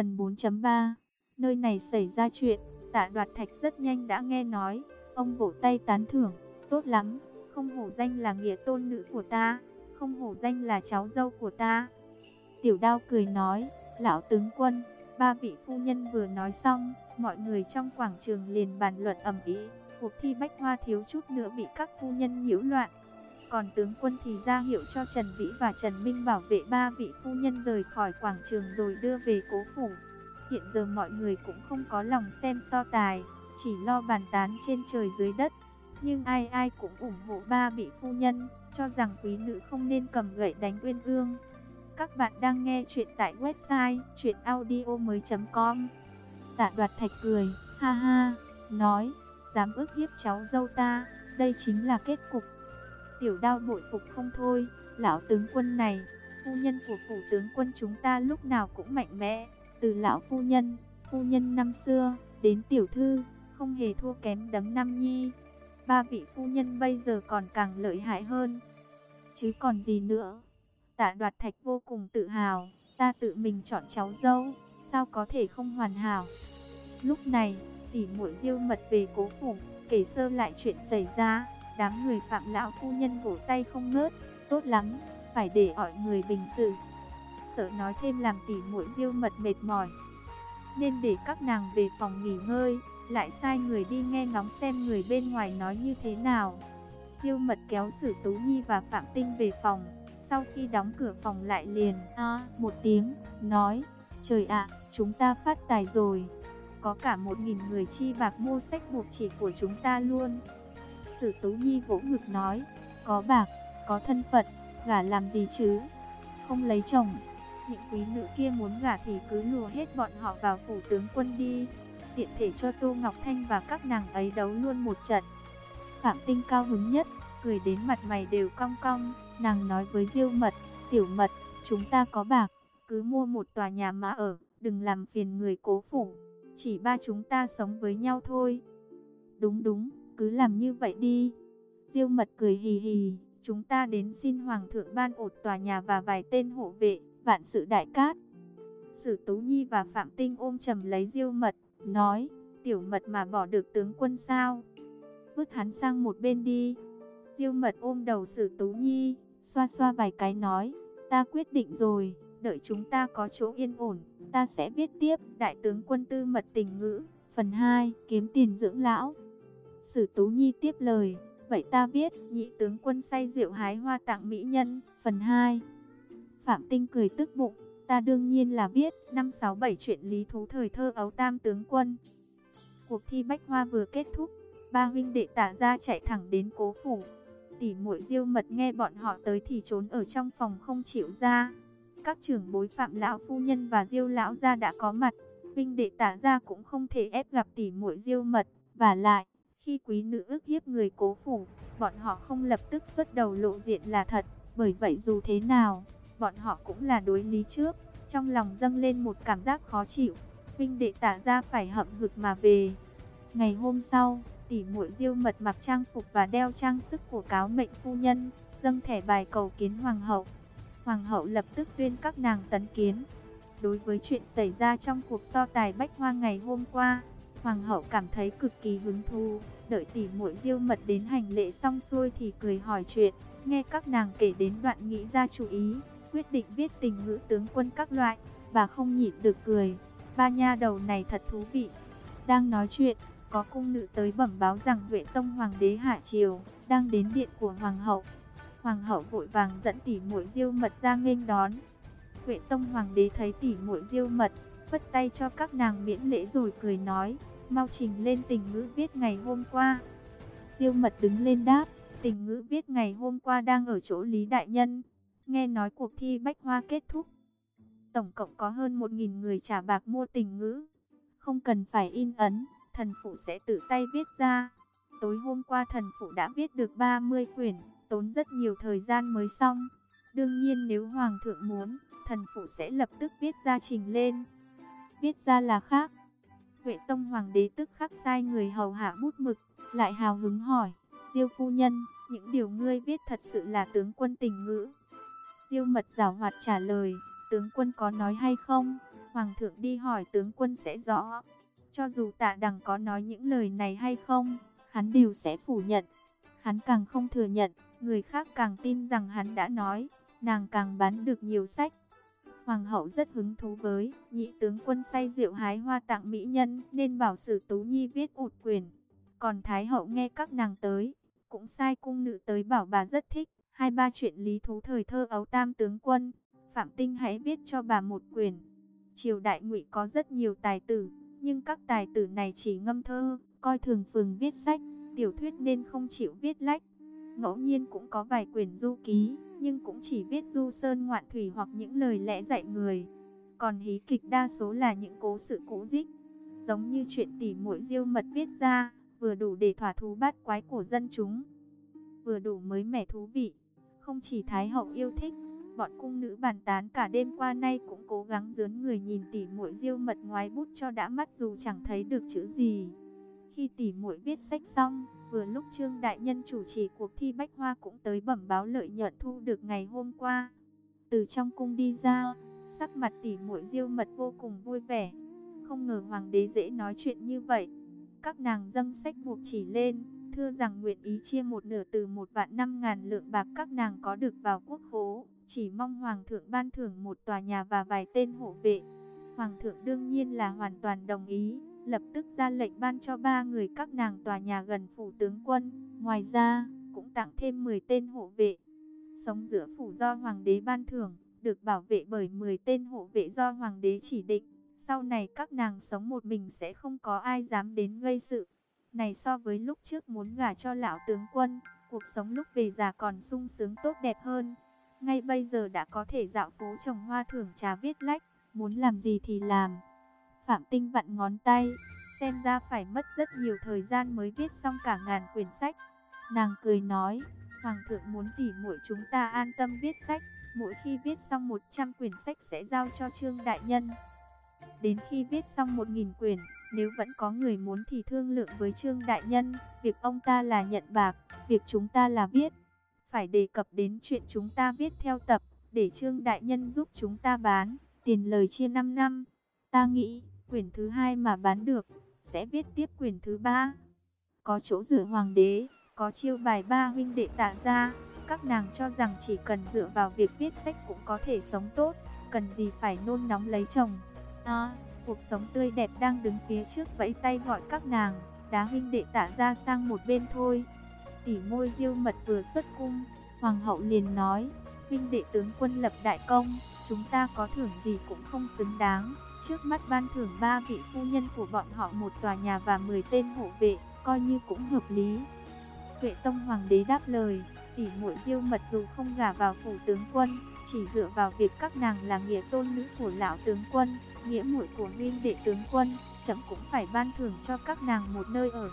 Phần 4.3 Nơi này xảy ra chuyện, tạ đoạt thạch rất nhanh đã nghe nói. Ông vỗ tay tán thưởng, tốt lắm, không hổ danh là nghĩa tôn nữ của ta, không hổ danh là cháu dâu của ta. Tiểu đao cười nói, lão tướng quân, ba vị phu nhân vừa nói xong, mọi người trong quảng trường liền bàn luận ầm ĩ. Cuộc thi bách hoa thiếu chút nữa bị các phu nhân nhiễu loạn. Còn tướng quân thì ra hiệu cho Trần Vĩ và Trần Minh bảo vệ ba vị phu nhân rời khỏi quảng trường rồi đưa về cố phủ. Hiện giờ mọi người cũng không có lòng xem so tài, chỉ lo bàn tán trên trời dưới đất. Nhưng ai ai cũng ủng hộ ba vị phu nhân, cho rằng quý nữ không nên cầm gậy đánh uyên ương. Các bạn đang nghe chuyện tại website chuyenaudio.com Tạ đoạt thạch cười, ha ha, nói, dám ước hiếp cháu dâu ta, đây chính là kết cục. Tiểu đao bội phục không thôi, lão tướng quân này, phu nhân của phủ tướng quân chúng ta lúc nào cũng mạnh mẽ, từ lão phu nhân, phu nhân năm xưa, đến tiểu thư, không hề thua kém đấng năm nhi. Ba vị phu nhân bây giờ còn càng lợi hại hơn. Chứ còn gì nữa? Tạ đoạt thạch vô cùng tự hào, ta tự mình chọn cháu dâu, sao có thể không hoàn hảo. Lúc này, tỷ muội diêu mật về cố phủ, kể sơ lại chuyện xảy ra, đám người phạm lão phu nhân vỗ tay không ngớt, tốt lắm, phải để mọi người bình sự. Sợ nói thêm làm tỷ muội diêu mật mệt mỏi, nên để các nàng về phòng nghỉ ngơi, lại sai người đi nghe ngóng xem người bên ngoài nói như thế nào. Diêu mật kéo Sử Tú Nhi và Phạm Tinh về phòng, sau khi đóng cửa phòng lại liền a một tiếng, nói, trời ạ, chúng ta phát tài rồi. Có cả một nghìn người chi bạc mua sách buộc chỉ của chúng ta luôn. Sử Tú Nhi vỗ ngực nói, có bạc, có thân phận, gả làm gì chứ? Không lấy chồng. Những quý nữ kia muốn gả thì cứ lùa hết bọn họ vào phủ tướng quân đi. Tiện thể cho Tô Ngọc Thanh và các nàng ấy đấu luôn một trận. Phạm Tinh cao hứng nhất, cười đến mặt mày đều cong cong. Nàng nói với Diêu Mật, Tiểu Mật, chúng ta có bạc, cứ mua một tòa nhà mà ở, đừng làm phiền người cố phủ. Chỉ ba chúng ta sống với nhau thôi. Đúng đúng, cứ làm như vậy đi. Diêu Mật cười hì hì, chúng ta đến xin Hoàng thượng ban ột tòa nhà và vài tên hộ vệ, vạn sự đại cát. Sử Tú Nhi và Phạm Tinh ôm chầm lấy Diêu Mật, nói, tiểu mật mà bỏ được tướng quân sao? Vứt hắn sang một bên đi. Diêu Mật ôm đầu Sử Tú Nhi, xoa xoa vài cái nói, ta quyết định rồi, đợi chúng ta có chỗ yên ổn, ta sẽ viết tiếp Đại tướng quân tư mật tình ngữ, phần 2, kiếm tiền dưỡng lão. Sử Tú Nhi tiếp lời, vậy ta biết nhị tướng quân say rượu hái hoa tặng mỹ nhân, phần 2. Phạm Tinh cười tức bụng, ta đương nhiên là biết năm sáu bảy chuyện lý thú thời thơ ấu tam tướng quân. Cuộc thi bách hoa vừa kết thúc, ba huynh đệ tả ra chạy thẳng đến cố phủ, Tỷ muội Diêu Mật nghe bọn họ tới thì trốn ở trong phòng không chịu ra. Các trưởng bối Phạm lão phu nhân và Diêu lão gia đã có mặt, vinh đệ tả gia cũng không thể ép gặp tỷ muội Diêu Mật, và lại, khi quý nữ ước hiếp người cố phủ, bọn họ không lập tức xuất đầu lộ diện là thật, bởi vậy dù thế nào, bọn họ cũng là đối lý trước, trong lòng dâng lên một cảm giác khó chịu. Vinh đệ tả ra phải hậm hực mà về. Ngày hôm sau, tỷ muội diêu mật mặc trang phục và đeo trang sức của cáo mệnh phu nhân, dâng thẻ bài cầu kiến hoàng hậu. Hoàng hậu lập tức tuyên các nàng tấn kiến. Đối với chuyện xảy ra trong cuộc so tài bách hoa ngày hôm qua, hoàng hậu cảm thấy cực kỳ hứng thú, đợi tỷ muội diêu mật đến hành lễ xong xuôi thì cười hỏi chuyện, nghe các nàng kể đến đoạn nghĩ ra chú ý, quyết định viết tình ngữ tướng quân các loại, bà không nhịn được cười, ba nha đầu này thật thú vị. Đang nói chuyện, có cung nữ tới bẩm báo rằng Huệ Tông Hoàng đế Hạ Triều đang đến điện của Hoàng hậu. Hoàng hậu vội vàng dẫn tỷ muội diêu mật ra nghênh đón. Huệ Tông Hoàng đế thấy tỷ muội diêu mật, phất tay cho các nàng miễn lễ rồi cười nói, mau trình lên tình ngữ viết ngày hôm qua. Diêu mật đứng lên đáp, tình ngữ viết ngày hôm qua đang ở chỗ Lý Đại Nhân. Nghe nói cuộc thi bách hoa kết thúc. Tổng cộng có hơn 1.000 người trả bạc mua tình ngữ. Không cần phải in ấn, thần phụ sẽ tự tay viết ra. Tối hôm qua thần phụ đã viết được 30 quyển, tốn rất nhiều thời gian mới xong. Đương nhiên nếu hoàng thượng muốn, thần phụ sẽ lập tức viết ra trình lên. Viết ra là khác. Huệ tông hoàng đế tức khắc sai người hầu hạ bút mực, lại hào hứng hỏi, Diêu phu nhân, những điều ngươi viết thật sự là tướng quân tình ngữ. Diêu mật giảo hoạt trả lời, tướng quân có nói hay không? Hoàng thượng đi hỏi tướng quân sẽ rõ. Cho dù tạ đằng có nói những lời này hay không, hắn đều sẽ phủ nhận. Hắn càng không thừa nhận, người khác càng tin rằng hắn đã nói, nàng càng bán được nhiều sách. Hoàng hậu rất hứng thú với nhị tướng quân say rượu hái hoa tặng mỹ nhân nên bảo sử Tú Nhi viết ụt quyền. Còn Thái hậu nghe các nàng tới, cũng sai cung nữ tới bảo bà rất thích. Hai ba chuyện lý thú thời thơ ấu tam tướng quân, Phạm Tinh hãy viết cho bà một quyền. Triều đại ngụy có rất nhiều tài tử, nhưng các tài tử này chỉ ngâm thơ, coi thường phường viết sách, tiểu thuyết nên không chịu viết lách. Ngẫu nhiên cũng có vài quyển du ký, nhưng cũng chỉ viết du sơn ngoạn thủy hoặc những lời lẽ dạy người. Còn hí kịch đa số là những cố sự cũ dích, giống như chuyện tỉ muội diêu mật viết ra, vừa đủ để thỏa thú bát quái của dân chúng, vừa đủ mới mẻ thú vị. Không chỉ Thái hậu yêu thích, bọn cung nữ bàn tán cả đêm qua nay cũng cố gắng dướn người nhìn tỉ muội diêu mật ngoái bút cho đã mắt dù chẳng thấy được chữ gì. Khi tỉ muội viết sách xong, vừa lúc Trương Đại Nhân chủ trì cuộc thi Bách Hoa cũng tới bẩm báo lợi nhuận thu được ngày hôm qua. Từ trong cung đi ra, sắc mặt tỉ muội diêu mật vô cùng vui vẻ. Không ngờ hoàng đế dễ nói chuyện như vậy. Các nàng dâng sách buộc chỉ lên, thưa rằng nguyện ý chia một nửa từ một vạn năm ngàn lượng bạc các nàng có được vào quốc khố, chỉ mong hoàng thượng ban thưởng một tòa nhà và vài tên hộ vệ. Hoàng thượng đương nhiên là hoàn toàn đồng ý, lập tức ra lệnh ban cho ba người các nàng tòa nhà gần phủ tướng quân, ngoài ra cũng tặng thêm 10 tên hộ vệ. Sống giữa phủ do hoàng đế ban thưởng, được bảo vệ bởi 10 tên hộ vệ do hoàng đế chỉ định. Sau này các nàng sống một mình sẽ không có ai dám đến gây sự. Này so với lúc trước muốn gả cho lão tướng quân, cuộc sống lúc về già còn sung sướng tốt đẹp hơn. Ngay bây giờ đã có thể dạo phố trồng hoa thưởng trà viết lách, muốn làm gì thì làm. Phạm Tinh vặn ngón tay, xem ra phải mất rất nhiều thời gian mới viết xong cả ngàn quyển sách. Nàng cười nói, Hoàng thượng muốn tỉ muội chúng ta an tâm viết sách, mỗi khi viết xong 100 quyển sách sẽ giao cho Trương Đại Nhân. Đến khi viết xong 1.000 quyển, nếu vẫn có người muốn thì thương lượng với Trương Đại Nhân, việc ông ta là nhận bạc, việc chúng ta là viết. Phải đề cập đến chuyện chúng ta viết theo tập, để Trương Đại Nhân giúp chúng ta bán, tiền lời chia 5 năm. Ta nghĩ, quyển thứ hai mà bán được, sẽ viết tiếp quyển thứ ba. Có chỗ dựa hoàng đế, có chiêu bài ba huynh đệ tạ ra, các nàng cho rằng chỉ cần dựa vào việc viết sách cũng có thể sống tốt, cần gì phải nôn nóng lấy chồng. À, cuộc sống tươi đẹp đang đứng phía trước vẫy tay gọi các nàng, đá huynh đệ tạ ra sang một bên thôi. Tỉ môi diêu mật vừa xuất cung, hoàng hậu liền nói, huynh đệ tướng quân lập đại công, chúng ta có thưởng gì cũng không xứng đáng. Trước mắt ban thưởng ba vị phu nhân của bọn họ một tòa nhà và 10 tên hộ vệ, coi như cũng hợp lý. Tuệ Tông Hoàng đế đáp lời, tỉ muội diêu mật dù không gả vào phủ tướng quân, chỉ dựa vào việc các nàng là nghĩa tôn nữ của lão tướng quân, nghĩa muội của huynh đệ tướng quân, chấm cũng phải ban thưởng cho các nàng một nơi ở.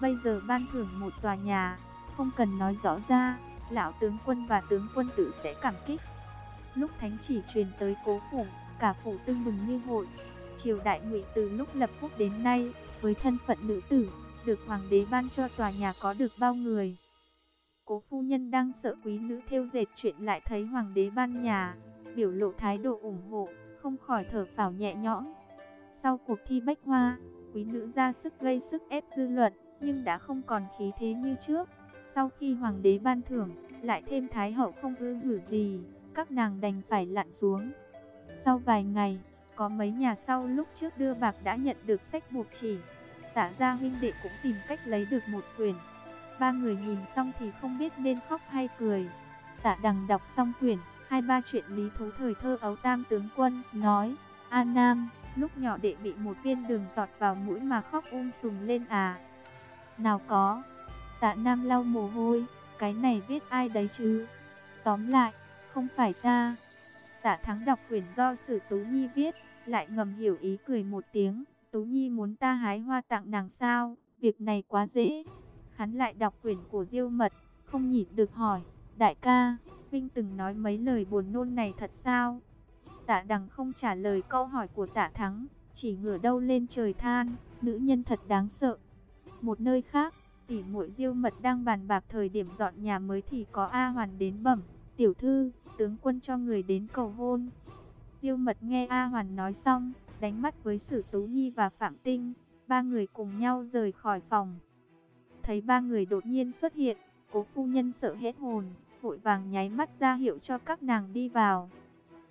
Bây giờ ban thưởng một tòa nhà, không cần nói rõ ra, lão tướng quân và tướng quân tử sẽ cảm kích. Lúc thánh chỉ truyền tới cố phủ, cả phủ tưng bừng như hội. Triều đại ngụy từ lúc lập quốc đến nay, với thân phận nữ tử, được hoàng đế ban cho tòa nhà có được bao người. Cố phu nhân đang sợ quý nữ theo dệt chuyện lại thấy hoàng đế ban nhà, biểu lộ thái độ ủng hộ, không khỏi thở phào nhẹ nhõm. Sau cuộc thi bách hoa, quý nữ ra sức gây sức ép dư luận, nhưng đã không còn khí thế như trước. Sau khi hoàng đế ban thưởng, lại thêm thái hậu không ư hử gì, các nàng đành phải lặn xuống. Sau vài ngày, có mấy nhà sau lúc trước đưa bạc đã nhận được sách buộc chỉ. Tả gia huynh đệ cũng tìm cách lấy được một quyển. Ba người nhìn xong thì không biết nên khóc hay cười. Tả đằng đọc xong quyển, hai ba chuyện lý thú thời thơ ấu tam tướng quân, nói, a Nam, lúc nhỏ đệ bị một viên đường tọt vào mũi mà khóc um sùm lên à. Nào có, tạ Nam lau mồ hôi, cái này viết ai đấy chứ. Tóm lại, không phải ta. Tạ Thắng đọc quyển do Sử Tú Nhi viết, lại ngầm hiểu ý cười một tiếng. Tú Nhi muốn ta hái hoa tặng nàng sao, việc này quá dễ. Hắn lại đọc quyển của Diêu Mật, không nhịn được hỏi, đại ca, Vinh từng nói mấy lời buồn nôn này thật sao? Tạ Đằng không trả lời câu hỏi của Tạ Thắng, chỉ ngửa đầu lên trời than, nữ nhân thật đáng sợ. Một nơi khác, tỷ muội Diêu Mật đang bàn bạc thời điểm dọn nhà mới thì có A Hoàn đến bẩm, "Tiểu thư, tướng quân cho người đến cầu hôn." Diêu Mật nghe A Hoàn nói xong, đánh mắt với Sử Tú Nhi và Phạm Tinh, ba người cùng nhau rời khỏi phòng. Thấy ba người đột nhiên xuất hiện, cố phu nhân sợ hết hồn, vội vàng nháy mắt ra hiệu cho các nàng đi vào.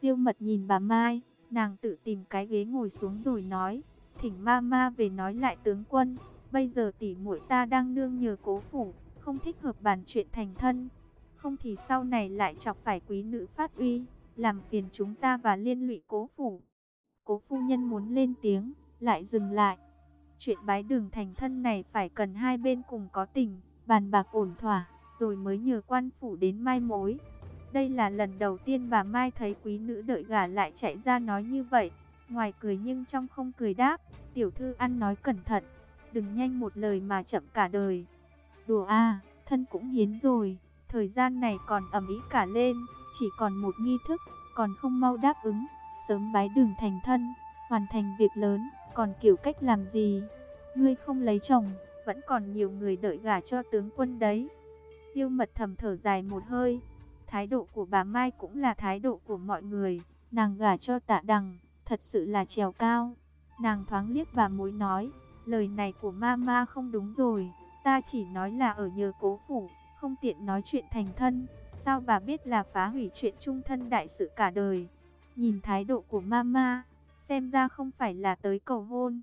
Diêu Mật nhìn bà Mai, nàng tự tìm cái ghế ngồi xuống rồi nói, thỉnh ma ma về nói lại tướng quân, bây giờ tỷ muội ta đang nương nhờ cố phủ, không thích hợp bàn chuyện thành thân, không thì sau này lại chọc phải quý nữ phát uy, làm phiền chúng ta và liên lụy cố phủ. Cố phu nhân muốn lên tiếng, lại dừng lại. Chuyện bái đường thành thân này phải cần hai bên cùng có tình, bàn bạc ổn thỏa, rồi mới nhờ quan phủ đến mai mối. Đây là lần đầu tiên bà Mai thấy quý nữ đợi gả lại chạy ra nói như vậy. Ngoài cười nhưng trong không cười đáp, tiểu thư ăn nói cẩn thận, đừng nhanh một lời mà chậm cả đời. Đùa a thân cũng hiến rồi, thời gian này còn ẩm ý cả lên, chỉ còn một nghi thức, còn không mau đáp ứng, sớm bái đường thành thân, hoàn thành việc lớn, còn kiểu cách làm gì? Ngươi không lấy chồng, vẫn còn nhiều người đợi gả cho tướng quân đấy. Diêu mật thầm thở dài một hơi, thái độ của bà Mai cũng là thái độ của mọi người, nàng gả cho tạ đằng, thật sự là trèo cao. Nàng thoáng liếc bà mối nói, lời này của mama không đúng rồi, ta chỉ nói là ở nhờ cố phủ, không tiện nói chuyện thành thân, sao bà biết là phá hủy chuyện chung thân đại sự cả đời. Nhìn thái độ của mama, xem ra không phải là tới cầu hôn,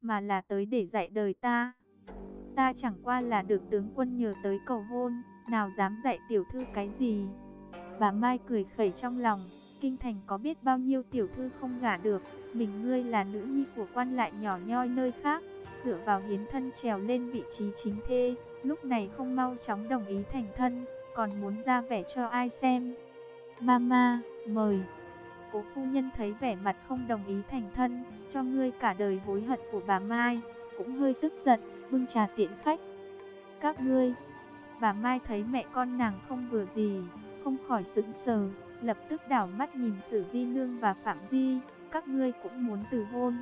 mà là tới để dạy đời ta. Ta chẳng qua là được tướng quân nhờ tới cầu hôn, nào dám dạy tiểu thư cái gì. Bà Mai cười khẩy trong lòng, kinh thành có biết bao nhiêu tiểu thư không gả được, mình ngươi là nữ nhi của quan lại nhỏ nhoi nơi khác, dựa vào hiến thân trèo lên vị trí chính thê, lúc này không mau chóng đồng ý thành thân, còn muốn ra vẻ cho ai xem. Mama, mời. Cố phu nhân thấy vẻ mặt không đồng ý thành thân, cho ngươi cả đời hối hận của bà Mai, cũng hơi tức giận, bưng trà tiện khách. Các ngươi, bà Mai thấy mẹ con nàng không vừa gì, không khỏi sững sờ, lập tức đảo mắt nhìn Sử Di Nương và Phạm Di, các ngươi cũng muốn từ hôn.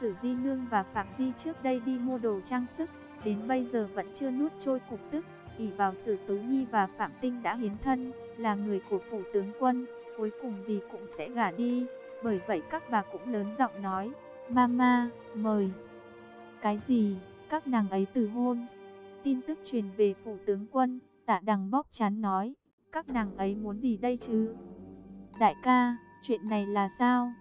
Sử Di Nương và Phạm Di trước đây đi mua đồ trang sức, đến bây giờ vẫn chưa nuốt trôi cục tức, ỷ vào sự Tú Nhi và Phạm Tinh đã hiến thân, là người của phủ tướng quân, cuối cùng gì cũng sẽ gả đi, bởi vậy các bà cũng lớn giọng nói, Mama, mời. Cái gì, các nàng ấy từ hôn? Tin tức truyền về phủ tướng quân, tạ đằng bóp chán nói, các nàng ấy muốn gì đây chứ? Đại ca, chuyện này là sao?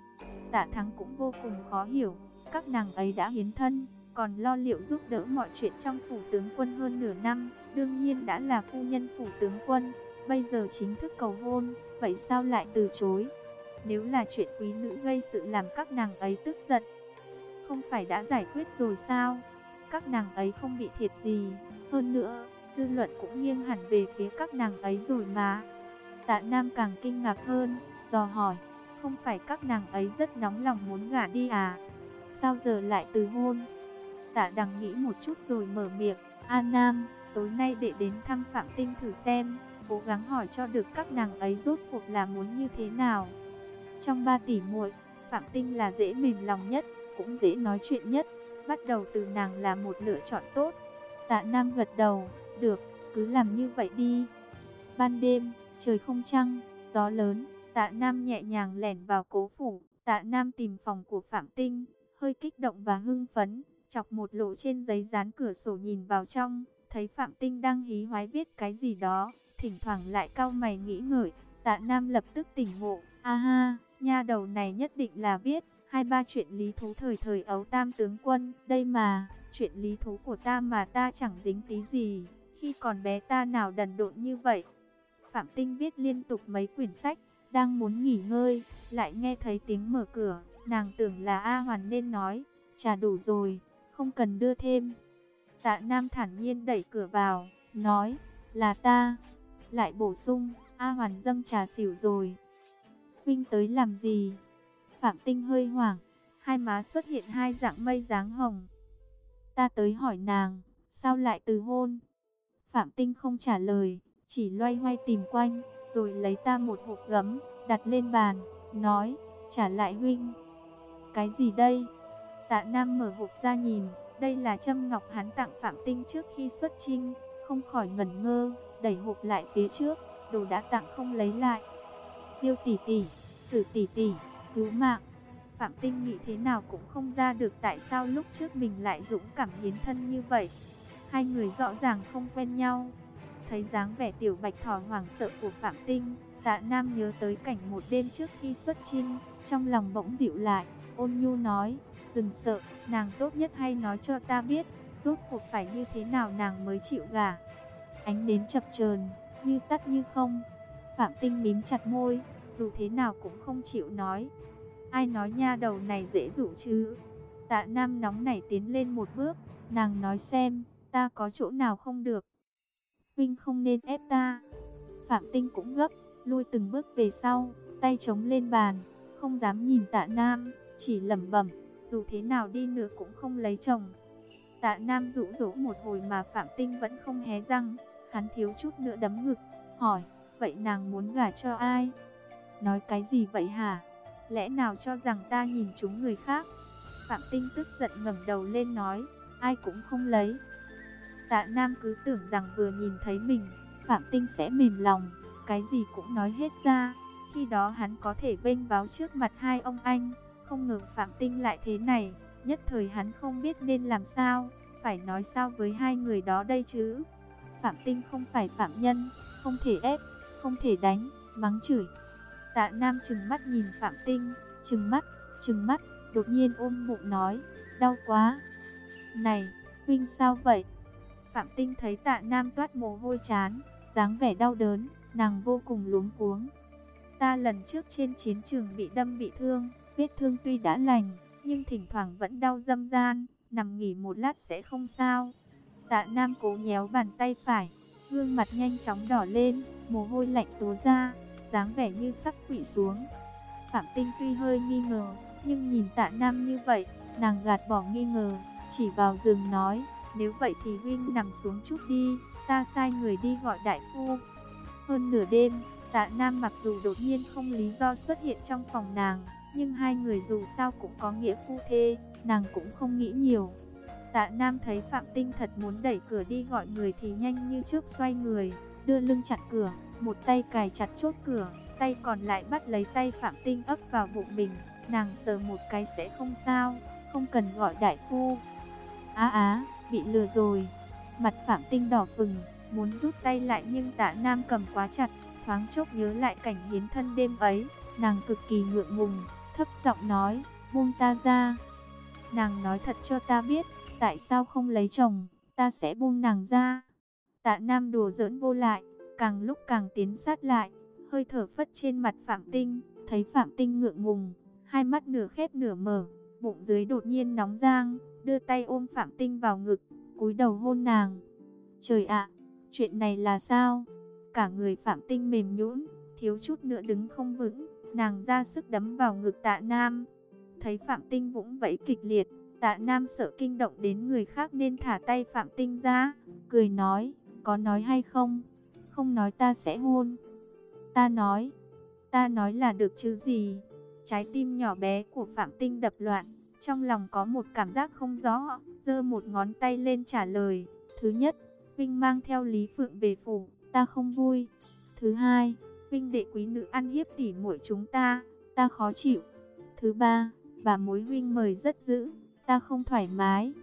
Tạ thắng cũng vô cùng khó hiểu, các nàng ấy đã hiến thân, còn lo liệu giúp đỡ mọi chuyện trong phủ tướng quân hơn nửa năm, đương nhiên đã là phu nhân phủ tướng quân, bây giờ chính thức cầu hôn, vậy sao lại từ chối? Nếu là chuyện quý nữ gây sự làm các nàng ấy tức giận, không phải đã giải quyết rồi sao? Các nàng ấy không bị thiệt gì, hơn nữa, dư luận cũng nghiêng hẳn về phía các nàng ấy rồi mà. Tạ Nam càng kinh ngạc hơn, dò hỏi, không phải các nàng ấy rất nóng lòng muốn gả đi à? Sao giờ lại từ hôn? Tạ Đằng nghĩ một chút rồi mở miệng, An Nam, tối nay để đến thăm Phạm Tinh thử xem, cố gắng hỏi cho được các nàng ấy rốt cuộc là muốn như thế nào. Trong ba tỷ muội, Phạm Tinh là dễ mềm lòng nhất, cũng dễ nói chuyện nhất, bắt đầu từ nàng là một lựa chọn tốt. Tạ Nam gật đầu, được, cứ làm như vậy đi. Ban đêm, trời không trăng, gió lớn, Tạ Nam nhẹ nhàng lẻn vào cố phủ. Tạ Nam tìm phòng của Phạm Tinh, hơi kích động và hưng phấn, chọc một lỗ trên giấy dán cửa sổ nhìn vào trong, thấy Phạm Tinh đang hí hoái viết cái gì đó, thỉnh thoảng lại cau mày nghĩ ngợi. Tạ Nam lập tức tỉnh ngộ, a ha, nha đầu này nhất định là viết hai ba chuyện lý thú thời thời ấu tam tướng quân, đây mà, chuyện lý thú của ta mà ta chẳng dính tí gì, khi còn bé ta nào đần độn như vậy. Phạm Tinh viết liên tục mấy quyển sách, đang muốn nghỉ ngơi, lại nghe thấy tiếng mở cửa, nàng tưởng là A Hoàn nên nói, trà đủ rồi, không cần đưa thêm. Tạ Nam thản nhiên đẩy cửa vào, nói, là ta. Lại bổ sung, A Hoàn dâng trà xỉu rồi. Huynh tới làm gì? Phạm Tinh hơi hoảng, hai má xuất hiện hai dạng mây dáng hồng. Ta tới hỏi nàng, sao lại từ hôn? Phạm Tinh không trả lời, chỉ loay hoay tìm quanh, rồi lấy ta một hộp gấm, đặt lên bàn, nói, trả lại huynh. Cái gì đây? Tạ Nam mở hộp ra nhìn, đây là châm ngọc hắn tặng Phạm Tinh trước khi xuất trinh, không khỏi ngẩn ngơ, đẩy hộp lại phía trước, đồ đã tặng không lấy lại. Diêu tỷ tỷ, Sử tỷ tỷ, cứu mạng. Phạm Tinh nghĩ thế nào cũng không ra được tại sao lúc trước mình lại dũng cảm hiến thân như vậy. Hai người rõ ràng không quen nhau. Thấy dáng vẻ tiểu bạch thỏ hoảng sợ của Phạm Tinh, tạ Nam nhớ tới cảnh một đêm trước khi xuất chinh, trong lòng bỗng dịu lại, ôn nhu nói, dừng sợ, nàng tốt nhất hay nói cho ta biết, rốt cuộc phải như thế nào nàng mới chịu gả. Ánh đến chập chờn như tắt như không. Phạm Tinh mím chặt môi, dù thế nào cũng không chịu nói. Ai nói nha đầu này dễ dụ chứ? Tạ Nam nóng nảy tiến lên một bước, nàng nói xem, ta có chỗ nào không được. Huynh không nên ép ta. Phạm Tinh cũng gấp, lui từng bước về sau, tay chống lên bàn, không dám nhìn tạ Nam, chỉ lẩm bẩm, dù thế nào đi nữa cũng không lấy chồng. Tạ Nam dụ dỗ một hồi mà Phạm Tinh vẫn không hé răng, hắn thiếu chút nữa đấm ngực, hỏi, vậy nàng muốn gả cho ai? Nói cái gì vậy hả? Lẽ nào cho rằng ta nhìn chúng người khác? Phạm Tinh tức giận ngẩng đầu lên nói, ai cũng không lấy. Tạ Nam cứ tưởng rằng vừa nhìn thấy mình, Phạm Tinh sẽ mềm lòng, cái gì cũng nói hết ra. Khi đó hắn có thể vênh báo trước mặt hai ông anh, không ngờ Phạm Tinh lại thế này, nhất thời hắn không biết nên làm sao, phải nói sao với hai người đó đây chứ. Phạm Tinh không phải phạm nhân, không thể ép, không thể đánh, mắng chửi. Tạ Nam trừng mắt nhìn Phạm Tinh, trừng mắt, trừng mắt, đột nhiên ôm bụng nói, đau quá. Này, huynh sao vậy? Phạm Tinh thấy tạ Nam toát mồ hôi chán, dáng vẻ đau đớn, nàng vô cùng luống cuống. Ta lần trước trên chiến trường bị đâm bị thương, vết thương tuy đã lành, nhưng thỉnh thoảng vẫn đau dâm gian, nằm nghỉ một lát sẽ không sao. Tạ Nam cố nhéo bàn tay phải, gương mặt nhanh chóng đỏ lên, mồ hôi lạnh tố ra, dáng vẻ như sắp quỵ xuống. Phạm Tinh tuy hơi nghi ngờ, nhưng nhìn Tạ Nam như vậy, nàng gạt bỏ nghi ngờ, chỉ vào giường nói, nếu vậy thì huynh nằm xuống chút đi, ta sai người đi gọi đại phu. Hơn nửa đêm, Tạ Nam mặc dù đột nhiên không lý do xuất hiện trong phòng nàng, nhưng hai người dù sao cũng có nghĩa phu thê, nàng cũng không nghĩ nhiều. Tạ Nam thấy Phạm Tinh thật muốn đẩy cửa đi gọi người thì nhanh như trước xoay người, đưa lưng chặn cửa, một tay cài chặt chốt cửa, tay còn lại bắt lấy tay Phạm Tinh ấp vào bụng mình, nàng sờ một cái sẽ không sao, không cần gọi đại phu. Á á, bị lừa rồi. Mặt Phạm Tinh đỏ phừng, muốn rút tay lại nhưng Tạ Nam cầm quá chặt, thoáng chốc nhớ lại cảnh hiến thân đêm ấy, nàng cực kỳ ngượng ngùng, thấp giọng nói, buông ta ra. Nàng nói thật cho ta biết, tại sao không lấy chồng, ta sẽ buông nàng ra. Tạ Nam đùa giỡn vô lại, càng lúc càng tiến sát lại, hơi thở phất trên mặt Phạm Tinh, thấy Phạm Tinh ngượng ngùng, hai mắt nửa khép nửa mở, bụng dưới đột nhiên nóng rang, đưa tay ôm Phạm Tinh vào ngực, cúi đầu hôn nàng. Trời ạ, chuyện này là sao? Cả người Phạm Tinh mềm nhũn, thiếu chút nữa đứng không vững, nàng ra sức đấm vào ngực Tạ Nam. Thấy Phạm Tinh vũng vẫy kịch liệt, Tạ Nam sợ kinh động đến người khác nên thả tay Phạm Tinh ra, cười nói, có nói hay không? Không nói ta sẽ hôn. Ta nói, ta nói là được chứ gì? Trái tim nhỏ bé của Phạm Tinh đập loạn, trong lòng có một cảm giác không rõ, giơ một ngón tay lên trả lời. Thứ nhất, Vinh mang theo Lý Phượng về phủ, ta không vui. Thứ hai, huynh đệ quý nữ ăn hiếp tỉ muội chúng ta, ta khó chịu. Thứ ba, bà mối huynh mời rất dữ, ta không thoải mái.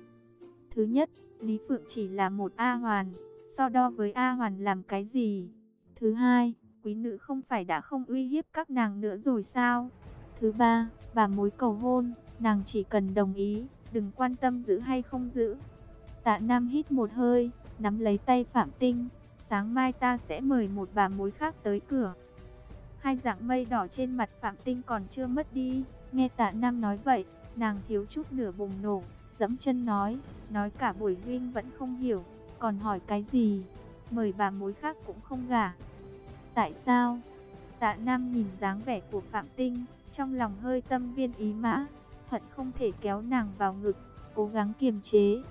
Thứ nhất, Lý Phượng chỉ là một A Hoàn, so đo với A Hoàn làm cái gì? Thứ hai, quý nữ không phải đã không uy hiếp các nàng nữa rồi sao? Thứ ba, bà mối cầu hôn, nàng chỉ cần đồng ý, đừng quan tâm giữ hay không giữ. Tạ Nam hít một hơi, nắm lấy tay Phạm Tinh, sáng mai ta sẽ mời một bà mối khác tới cửa. Hai dạng mây đỏ trên mặt Phạm Tinh còn chưa mất đi, nghe Tạ Nam nói vậy, nàng thiếu chút nửa bùng nổ, dẫm chân nói, nói cả buổi huynh vẫn không hiểu, còn hỏi cái gì, mời bà mối khác cũng không gả. Tại sao? Tạ Nam nhìn dáng vẻ của Phạm Tinh, trong lòng hơi tâm viên ý mã, hận không thể kéo nàng vào ngực, cố gắng kiềm chế.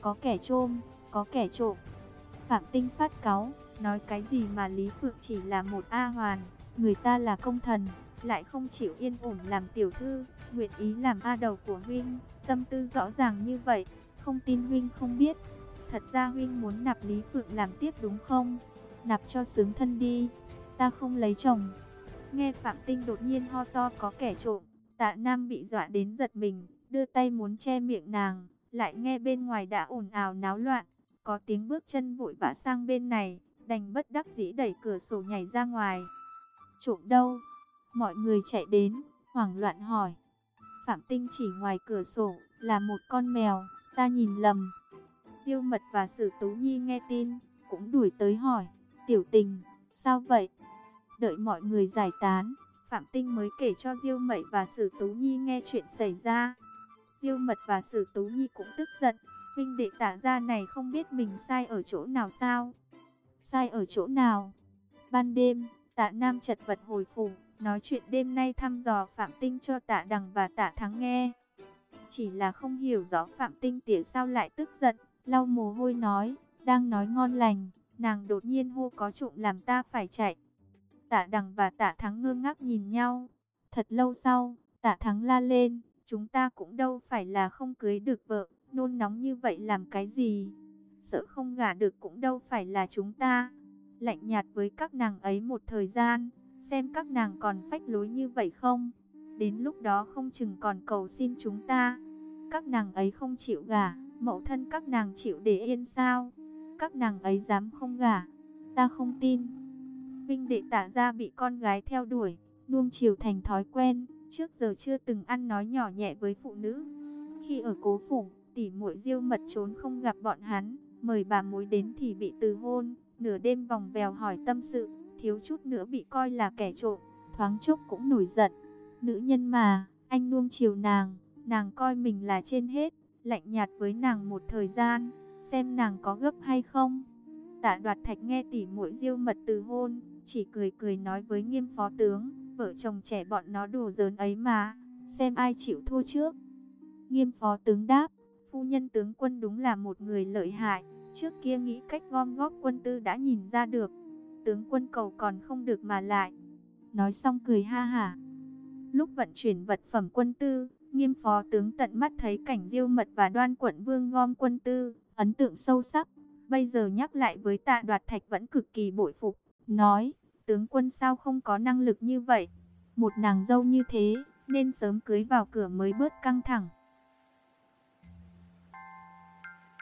Có kẻ trôm, có kẻ trộm. Phạm Tinh phát cáu, nói cái gì mà Lý Phượng chỉ là một A hoàn, người ta là công thần, lại không chịu yên ổn làm tiểu thư, nguyện ý làm A đầu của huynh, tâm tư rõ ràng như vậy, không tin huynh không biết. Thật ra huynh muốn nạp Lý Phượng làm tiếp đúng không? Nạp cho sướng thân đi, ta không lấy chồng. Nghe Phạm Tinh đột nhiên ho to có kẻ trộm, tạ Nam bị dọa đến giật mình, đưa tay muốn che miệng nàng, lại nghe bên ngoài đã ồn ào náo loạn, có tiếng bước chân vội vã sang bên này, đành bất đắc dĩ đẩy cửa sổ nhảy ra ngoài. Trộm đâu? Mọi người chạy đến, hoảng loạn hỏi. Phạm Tinh chỉ ngoài cửa sổ, là một con mèo, ta nhìn lầm. Diêu Mật và Sử Tú Nhi nghe tin, cũng đuổi tới hỏi, tiểu tình, sao vậy? Đợi mọi người giải tán, Phạm Tinh mới kể cho Diêu Mật và Sử Tú Nhi nghe chuyện xảy ra. Diêu Mật và Sử Tú Nhi cũng tức giận, huynh đệ tả ra này không biết mình sai ở chỗ nào sao? Sai ở chỗ nào? Ban đêm, tạ Nam chật vật hồi phủ, nói chuyện đêm nay thăm dò Phạm Tinh cho tạ Đằng và tạ Thắng nghe. Chỉ là không hiểu rõ Phạm Tinh tỉa sao lại tức giận, lau mồ hôi nói, đang nói ngon lành, nàng đột nhiên hô có trộm làm ta phải chạy. Tạ Đằng và Tạ Thắng ngơ ngác nhìn nhau. Thật lâu sau, Tạ Thắng la lên, chúng ta cũng đâu phải là không cưới được vợ, nôn nóng như vậy làm cái gì? Sợ không gả được cũng đâu phải là chúng ta. Lạnh nhạt với các nàng ấy một thời gian, xem các nàng còn phách lối như vậy không? Đến lúc đó không chừng còn cầu xin chúng ta. Các nàng ấy không chịu gả, mẫu thân các nàng chịu để yên sao? Các nàng ấy dám không gả? Ta không tin. Vinh đệ tả ra bị con gái theo đuổi, nuông chiều thành thói quen, trước giờ chưa từng ăn nói nhỏ nhẹ với phụ nữ. Khi ở cố phủ, tỷ muội diêu mật trốn không gặp bọn hắn, mời bà mối đến thì bị từ hôn, nửa đêm vòng vèo hỏi tâm sự, thiếu chút nữa bị coi là kẻ trộm, thoáng chốc cũng nổi giận. Nữ nhân mà, anh nuông chiều nàng, nàng coi mình là trên hết, lạnh nhạt với nàng một thời gian, xem nàng có gấp hay không. Tạ đoạt thạch nghe tỉ muội diêu mật từ hôn, chỉ cười cười nói với nghiêm phó tướng, vợ chồng trẻ bọn nó đồ giỡn ấy mà, xem ai chịu thua trước. Nghiêm phó tướng đáp, phu nhân tướng quân đúng là một người lợi hại, trước kia nghĩ cách gom góp quân tư đã nhìn ra được, tướng quân cầu còn không được mà lại. Nói xong cười ha hả. Lúc vận chuyển vật phẩm quân tư, nghiêm phó tướng tận mắt thấy cảnh diêu mật và đoan quận vương gom quân tư, ấn tượng sâu sắc. Bây giờ nhắc lại với tạ đoạt thạch vẫn cực kỳ bội phục, nói, tướng quân sao không có năng lực như vậy. Một nàng dâu như thế, nên sớm cưới vào cửa mới bớt căng thẳng.